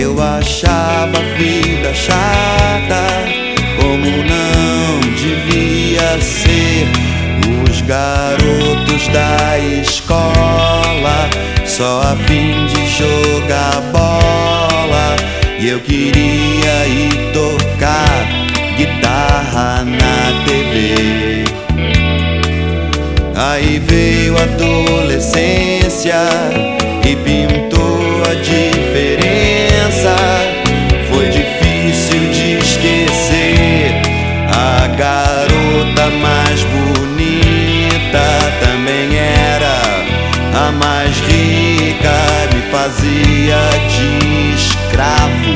Eu achava a vida chata, como não devia ser. Os garotos da escola, só a fim de jogar bola. E eu queria ir tocar guitarra na TV. Aí veio a adolescência e pintou a diferença. Mais rica, me fazia de escravo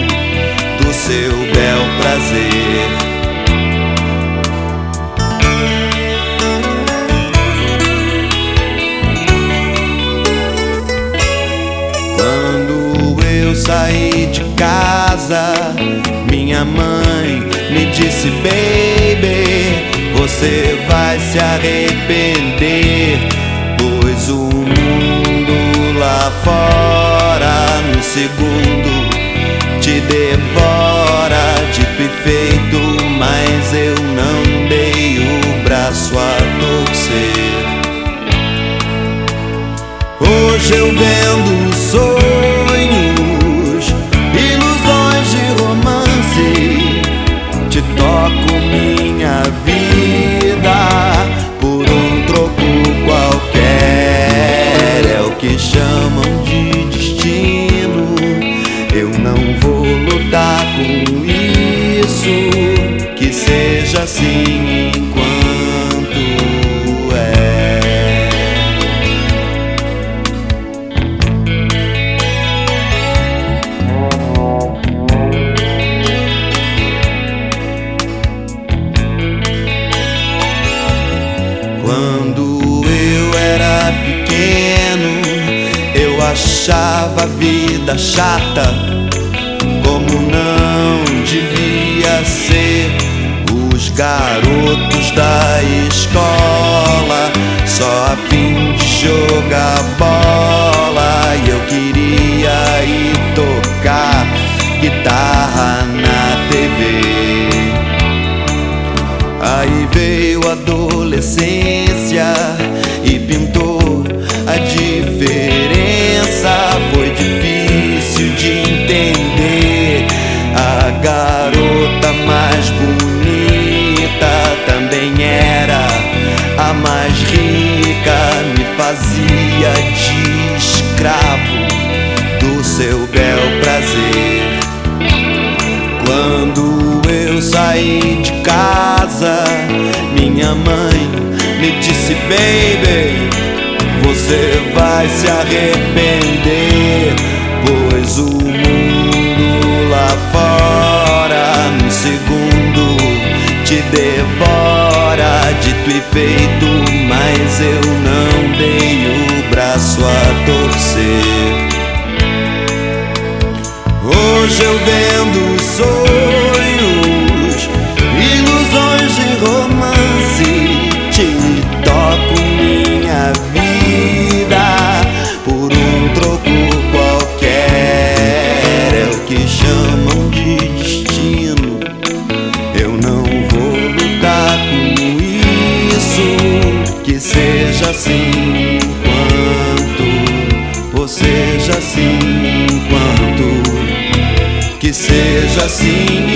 do seu bel prazer. saí de casa, minha mãe me disse: Baby, você vai se arrepender, segundo te devora de perfeito, mas eu não dei o braço a torcer. Hoje eu vendo que seja assim enquanto é. Quando eu era pequeno achava a vida chata, jogar bola. E eu queria ir tocar guitarra na TV. Aí veio a adolescência e pintou a diferença foi difícil de entender. A garota mais fazia de escravo do seu bel prazer. Quando eu saí de casa, minha mãe me disse, baby você vai se arrepender, pois o mundo lá fora, no segundo, te devora. Dito e feito, seja assim enquanto, ou seja assim enquanto, que seja assim